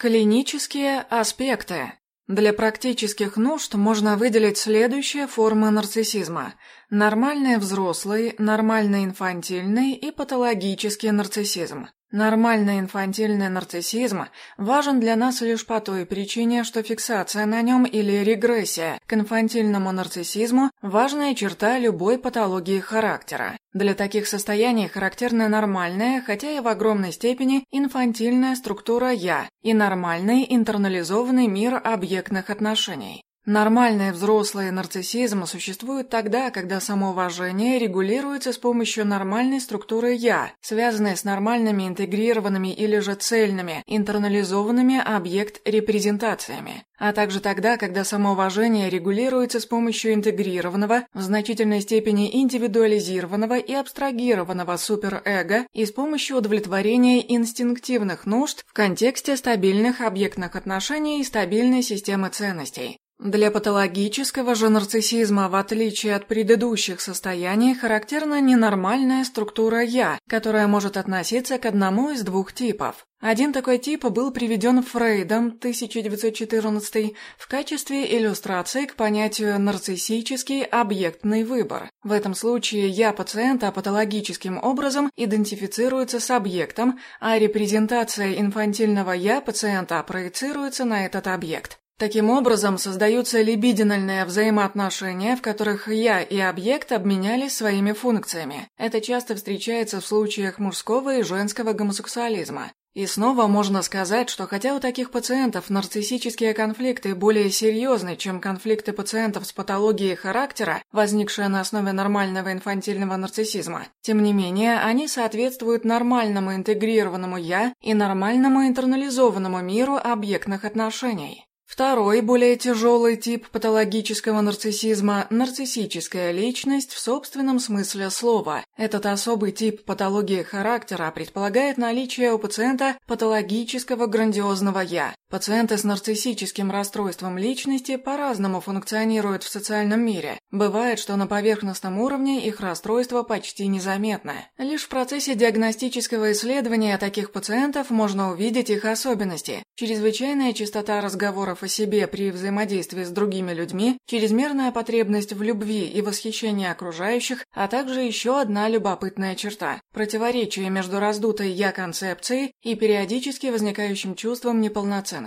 Клинические аспекты. Для практических нужд можно выделить следующие формы нарциссизма. Нормальный взрослый, нормальный инфантильный и патологический нарциссизм. Нормальный инфантильный нарциссизм важен для нас лишь по той причине, что фиксация на нем или регрессия к инфантильному нарциссизму – важная черта любой патологии характера. Для таких состояний характерна нормальная, хотя и в огромной степени, инфантильная структура «я» и нормальный интернализованный мир объектных отношений. Нормальный взрослый нарциссизм существует тогда, когда самоуважение регулируется с помощью нормальной структуры «я», связанной с нормальными интегрированными или же цельными, интернализованными объект-репрезентациями, а также тогда, когда самоуважение регулируется с помощью интегрированного, в значительной степени индивидуализированного и абстрагированного суперэго и с помощью удовлетворения инстинктивных нужд в контексте стабильных объектных отношений и стабильной системы ценностей. Для патологического же нарциссизма, в отличие от предыдущих состояний, характерна ненормальная структура «я», которая может относиться к одному из двух типов. Один такой тип был приведен Фрейдом 1914 в качестве иллюстрации к понятию нарциссический объектный выбор. В этом случае «я» пациента патологическим образом идентифицируется с объектом, а репрезентация инфантильного «я» пациента проецируется на этот объект. Таким образом, создаются либидинальные взаимоотношения, в которых я и объект обменялись своими функциями. Это часто встречается в случаях мужского и женского гомосексуализма. И снова можно сказать, что хотя у таких пациентов нарциссические конфликты более серьезны, чем конфликты пациентов с патологией характера, возникшие на основе нормального инфантильного нарциссизма, тем не менее они соответствуют нормальному интегрированному «я» и нормальному интернализованному миру объектных отношений. Второй, более тяжелый тип патологического нарциссизма – нарциссическая личность в собственном смысле слова. Этот особый тип патологии характера предполагает наличие у пациента патологического грандиозного «я». Пациенты с нарциссическим расстройством личности по-разному функционируют в социальном мире. Бывает, что на поверхностном уровне их расстройство почти незаметно. Лишь в процессе диагностического исследования таких пациентов можно увидеть их особенности. Чрезвычайная частота разговоров о себе при взаимодействии с другими людьми, чрезмерная потребность в любви и восхищении окружающих, а также еще одна любопытная черта – противоречие между раздутой «я-концепцией» и периодически возникающим чувством неполноценности.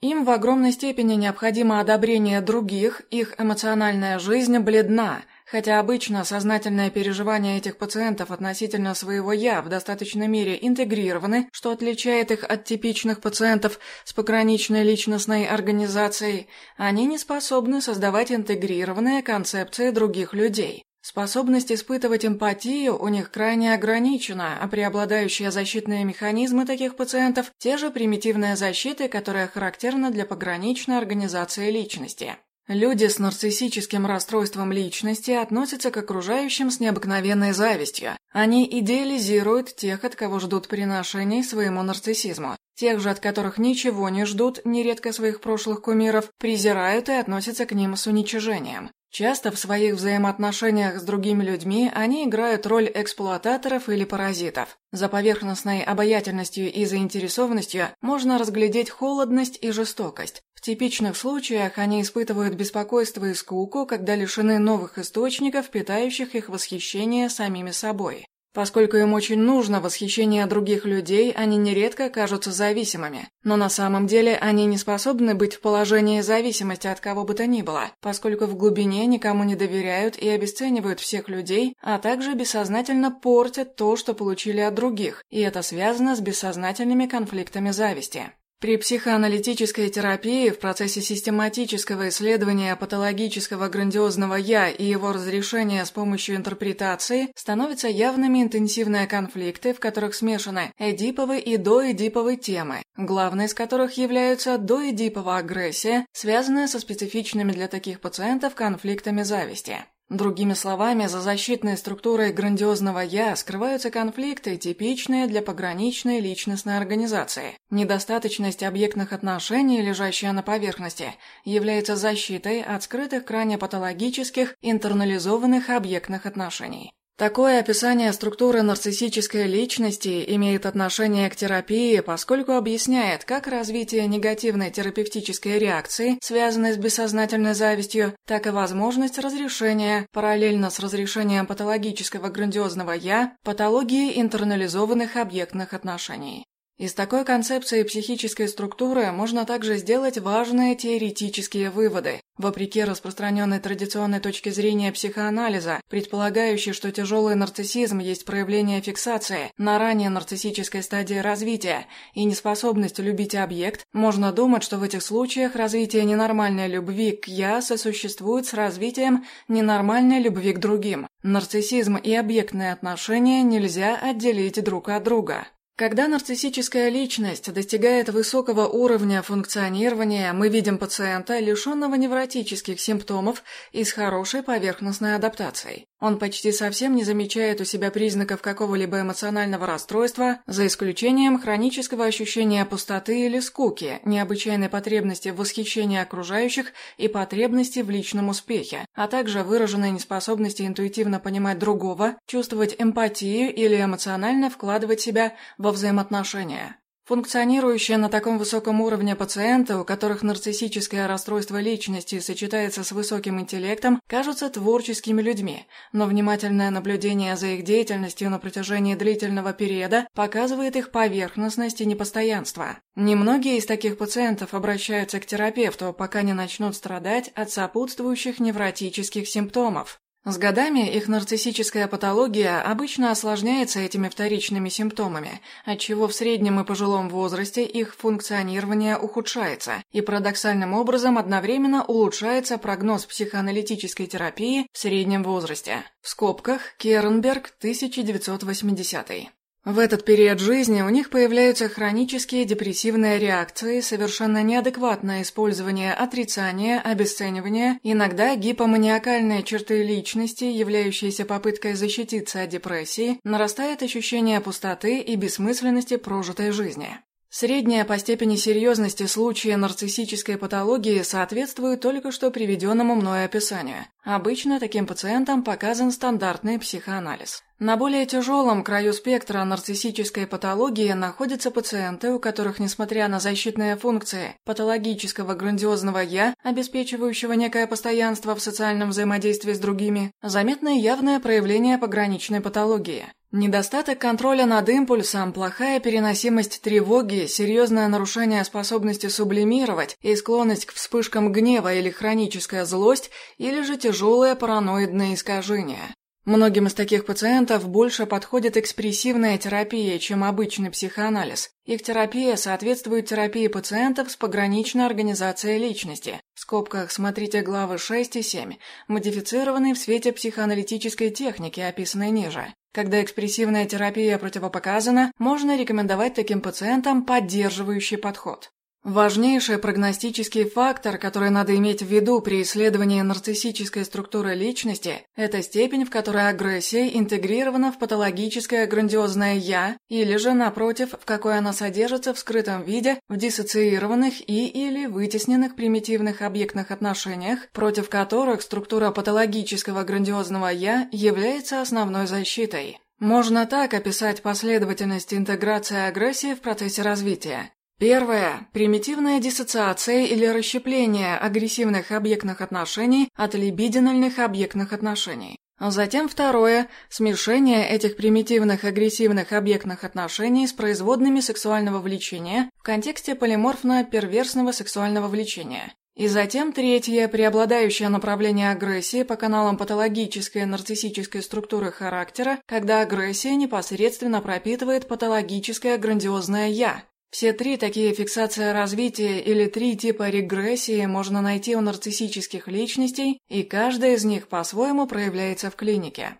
Им в огромной степени необходимо одобрение других, их эмоциональная жизнь бледна – Хотя обычно сознательное переживание этих пациентов относительно своего «я» в достаточной мере интегрированы, что отличает их от типичных пациентов с пограничной личностной организацией, они не способны создавать интегрированные концепции других людей. Способность испытывать эмпатию у них крайне ограничена, а преобладающие защитные механизмы таких пациентов – те же примитивные защиты, которые характерны для пограничной организации личности. Люди с нарциссическим расстройством личности относятся к окружающим с необыкновенной завистью. Они идеализируют тех, от кого ждут приношений своему нарциссизму. Тех же, от которых ничего не ждут, нередко своих прошлых кумиров, презирают и относятся к ним с уничижением. Часто в своих взаимоотношениях с другими людьми они играют роль эксплуататоров или паразитов. За поверхностной обаятельностью и заинтересованностью можно разглядеть холодность и жестокость. В типичных случаях они испытывают беспокойство и скуку, когда лишены новых источников, питающих их восхищение самими собой. Поскольку им очень нужно восхищение других людей, они нередко кажутся зависимыми. Но на самом деле они не способны быть в положении зависимости от кого бы то ни было, поскольку в глубине никому не доверяют и обесценивают всех людей, а также бессознательно портят то, что получили от других, и это связано с бессознательными конфликтами зависти. При психоаналитической терапии в процессе систематического исследования патологического грандиозного «я» и его разрешения с помощью интерпретации становятся явными интенсивные конфликты, в которых смешаны эдиповые и доэдиповые темы, главной из которых являются доэдиповая агрессия, связанная со специфичными для таких пациентов конфликтами зависти. Другими словами, за защитной структурой грандиозного «я» скрываются конфликты, типичные для пограничной личностной организации. Недостаточность объектных отношений, лежащая на поверхности, является защитой от скрытых крайне патологических интернализованных объектных отношений. Такое описание структуры нарциссической личности имеет отношение к терапии, поскольку объясняет как развитие негативной терапевтической реакции, связанной с бессознательной завистью, так и возможность разрешения, параллельно с разрешением патологического грандиозного «я», патологии интернализованных объектных отношений. Из такой концепции психической структуры можно также сделать важные теоретические выводы. Вопреки распространенной традиционной точке зрения психоанализа, предполагающей, что тяжелый нарциссизм есть проявление фиксации на ранее нарциссической стадии развития и неспособность любить объект, можно думать, что в этих случаях развитие ненормальной любви к «я» сосуществует с развитием ненормальной любви к другим. Нарциссизм и объектные отношения нельзя отделить друг от друга. Когда нарциссическая личность достигает высокого уровня функционирования, мы видим пациента, лишенного невротических симптомов и с хорошей поверхностной адаптацией. Он почти совсем не замечает у себя признаков какого-либо эмоционального расстройства, за исключением хронического ощущения пустоты или скуки, необычайной потребности в восхищении окружающих и потребности в личном успехе, а также выраженной неспособности интуитивно понимать другого, чувствовать эмпатию или эмоционально вкладывать себя во взаимоотношения. Функционирующие на таком высоком уровне пациенты, у которых нарциссическое расстройство личности сочетается с высоким интеллектом, кажутся творческими людьми, но внимательное наблюдение за их деятельностью на протяжении длительного периода показывает их поверхностность и непостоянство. Немногие из таких пациентов обращаются к терапевту, пока не начнут страдать от сопутствующих невротических симптомов. С годами их нарциссическая патология обычно осложняется этими вторичными симптомами, отчего в среднем и пожилом возрасте их функционирование ухудшается, и парадоксальным образом одновременно улучшается прогноз психоаналитической терапии в среднем возрасте. В скобках Кернберг, 1980. В этот период жизни у них появляются хронические депрессивные реакции, совершенно неадекватное использование отрицания, обесценивания, иногда гипоманиакальные черты личности, являющиеся попыткой защититься от депрессии, нарастает ощущение пустоты и бессмысленности прожитой жизни. Средняя по степени серьезности случая нарциссической патологии соответствует только что приведенному мной описанию. Обычно таким пациентам показан стандартный психоанализ. На более тяжелом краю спектра нарциссической патологии находятся пациенты, у которых, несмотря на защитные функции патологического грандиозного «я», обеспечивающего некое постоянство в социальном взаимодействии с другими, заметны явное проявление пограничной патологии. Недостаток контроля над импульсом, плохая переносимость тревоги, серьезное нарушение способности сублимировать и склонность к вспышкам гнева или хроническая злость, или же тяжелое параноидное искажение. Многим из таких пациентов больше подходит экспрессивная терапия, чем обычный психоанализ. Их терапия соответствует терапии пациентов с пограничной организацией личности. В скобках смотрите главы 6 и 7, модифицированные в свете психоаналитической техники, описанной ниже. Когда экспрессивная терапия противопоказана, можно рекомендовать таким пациентам поддерживающий подход. Важнейший прогностический фактор, который надо иметь в виду при исследовании нарциссической структуры личности, это степень, в которой агрессия интегрирована в патологическое грандиозное «я», или же, напротив, в какой она содержится в скрытом виде в диссоциированных и или вытесненных примитивных объектных отношениях, против которых структура патологического грандиозного «я» является основной защитой. Можно так описать последовательность интеграции агрессии в процессе развития. Первое – примитивная диссоциация или расщепление агрессивных объектных отношений от либидинальных объектных отношений. Затем второе – смешение этих примитивных агрессивных объектных отношений с производными сексуального влечения в контексте полиморфно-перверсного сексуального влечения. И затем третье – преобладающее направление агрессии по каналам патологической нарциссической структуры характера, когда агрессия непосредственно пропитывает патологическое грандиозное «я», все три такие фиксации развития или три типа регрессии можно найти у нарциссических личностей, и каждая из них по-своему проявляется в клинике.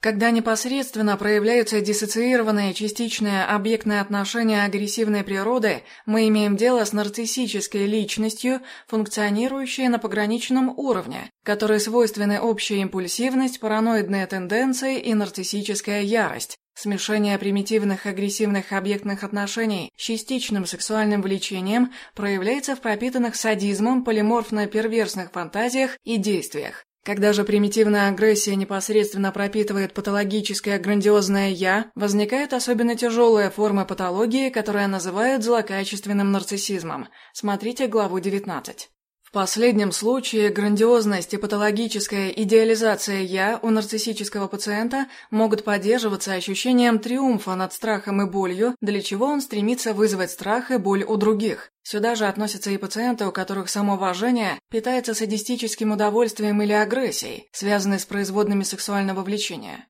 Когда непосредственно проявляются диссоциированные частичные объектные отношения агрессивной природы, мы имеем дело с нарциссической личностью, функционирующей на пограничном уровне, которой свойственны общая импульсивность, параноидные тенденции и нарциссическая ярость, Смешение примитивных агрессивных объектных отношений с частичным сексуальным влечением проявляется в пропитанных садизмом полиморфно-перверсных фантазиях и действиях. Когда же примитивная агрессия непосредственно пропитывает патологическое грандиозное «я», возникает особенно тяжелая форма патологии, которая называют злокачественным нарциссизмом. Смотрите главу 19. Последнем случае грандиозность и патологическая идеализация «я» у нарциссического пациента могут поддерживаться ощущением триумфа над страхом и болью, для чего он стремится вызвать страх и боль у других. Сюда же относятся и пациенты, у которых самоуважение питается садистическим удовольствием или агрессией, связанной с производными сексуального влечения.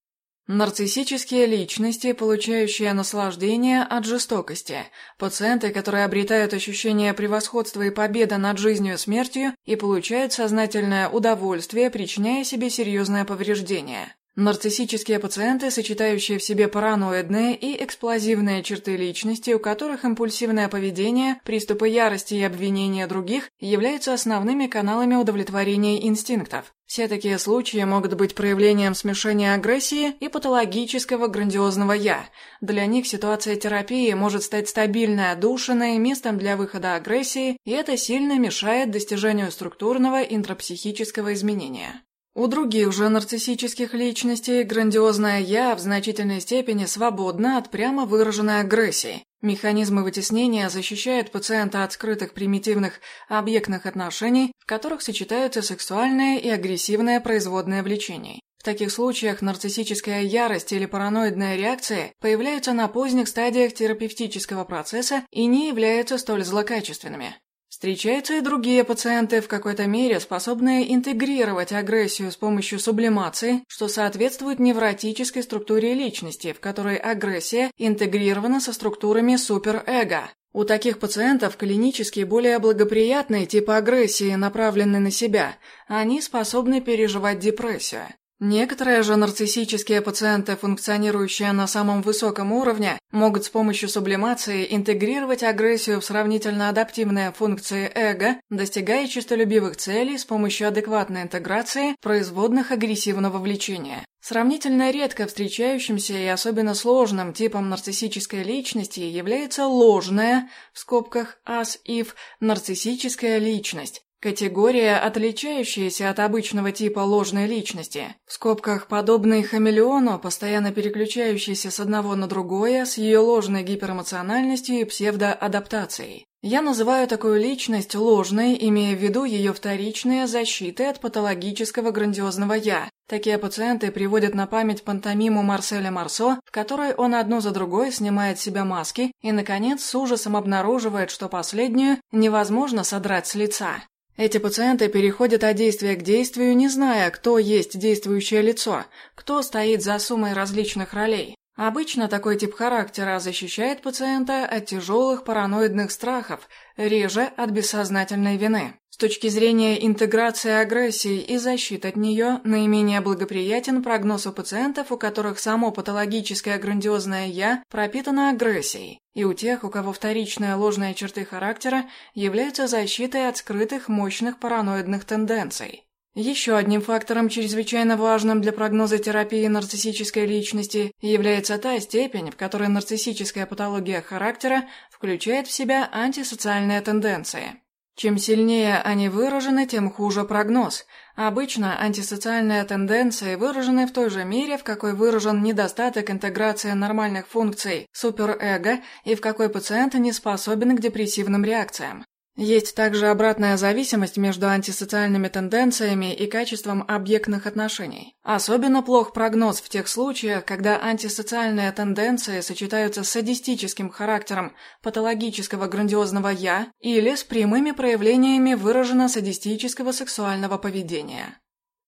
Нарциссические личности, получающие наслаждение от жестокости, пациенты, которые обретают ощущение превосходства и победы над жизнью и смертью и получают сознательное удовольствие, причиняя себе серьезное повреждение. Нарциссические пациенты, сочетающие в себе параноидные и эксплозивные черты личности, у которых импульсивное поведение, приступы ярости и обвинения других являются основными каналами удовлетворения инстинктов. Все такие случаи могут быть проявлением смешения агрессии и патологического грандиозного «я». Для них ситуация терапии может стать стабильной отдушиной, местом для выхода агрессии, и это сильно мешает достижению структурного интрапсихического изменения. У других же нарциссических личностей грандиозное «я» в значительной степени свободно от прямо выраженной агрессии. Механизмы вытеснения защищают пациента от скрытых примитивных объектных отношений, в которых сочетаются сексуальное и агрессивное производное влечение. В таких случаях нарциссическая ярость или параноидная реакция появляются на поздних стадиях терапевтического процесса и не являются столь злокачественными. Встречаются и другие пациенты, в какой-то мере способные интегрировать агрессию с помощью сублимации, что соответствует невротической структуре личности, в которой агрессия интегрирована со структурами суперэго. У таких пациентов клинически более благоприятные типы агрессии, направленные на себя, они способны переживать депрессию. Некоторые же нарциссические пациенты, функционирующие на самом высоком уровне, могут с помощью сублимации интегрировать агрессию в сравнительно адаптивные функции эго, достигая честолюбивых целей с помощью адекватной интеграции производных агрессивного влечения. Сравнительно редко встречающимся и особенно сложным типом нарциссической личности является ложная, в скобках ас-ив, нарциссическая личность, Категория, отличающаяся от обычного типа ложной личности, в скобках подобный хамелеону, постоянно переключающийся с одного на другое, с ее ложной гиперэмоциональностью и псевдоадаптацией. Я называю такую личность ложной, имея в виду ее вторичные защиты от патологического грандиозного «я». Такие пациенты приводят на память пантомиму Марселя Марсо, в которой он одну за другой снимает с себя маски и, наконец, с ужасом обнаруживает, что последнюю невозможно содрать с лица. Эти пациенты переходят от действия к действию, не зная, кто есть действующее лицо, кто стоит за суммой различных ролей. Обычно такой тип характера защищает пациента от тяжелых параноидных страхов, реже от бессознательной вины. С точки зрения интеграции агрессии и защиты от нее, наименее благоприятен прогноз у пациентов, у которых само патологическое грандиозное «я» пропитано агрессией, и у тех, у кого вторичные ложные черты характера являются защитой от скрытых мощных параноидных тенденций. Еще одним фактором, чрезвычайно важным для прогноза терапии нарциссической личности, является та степень, в которой нарциссическая патология характера включает в себя антисоциальные тенденции. Чем сильнее они выражены, тем хуже прогноз. Обычно антисоциальные тенденции выражены в той же мере, в какой выражен недостаток интеграции нормальных функций суперэго и в какой пациент не способен к депрессивным реакциям. Есть также обратная зависимость между антисоциальными тенденциями и качеством объектных отношений. Особенно плох прогноз в тех случаях, когда антисоциальные тенденции сочетаются с садистическим характером патологического грандиозного «я» или с прямыми проявлениями выраженно садистического сексуального поведения.